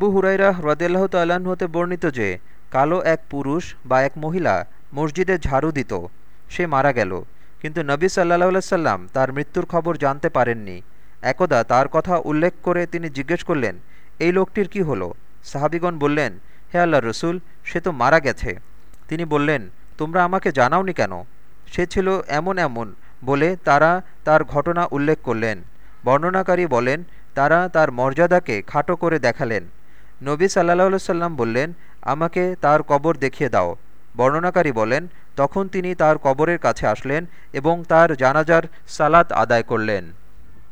আবু হুরাইরা হ্রদাল্লাহ তাল্লাহ্ন হতে বর্ণিত যে, কালো এক পুরুষ বা এক মহিলা মসজিদে ঝাড়ু দিত, সে মারা গেল। কিন্তু নবী সাল্লাহ সাল্লাম তার মৃত্যুর খবর জানতে পারেননি। একদা তার কথা উল্লেখ করে তিনি জিজ্ঞেস করলেন, এই লোকটির কি হলো? সাহাবিগণ বললেন, হে আল্লাহ রসুল, সে তো মারা গেছে। তিনি বললেন, তোমরা আমাকে জানাওনি কেন? সে ছিল এমন এমন, বলে তারা তার ঘটনা উল্লেখ করলেন। বর্ণনাকারী বলেন, তারা তার মর্যাদাকে খাটো করে দেখালেন। নবী সাল্লাহ সাল্লাম বললেন, আমাকে তার কবর দেখিয়ে দাও। বর্ণনাকারী বলেন, তখন তিনি তার কবরের কাছে আসলেন এবং তার জানাজার সালাত আদায় করলেন।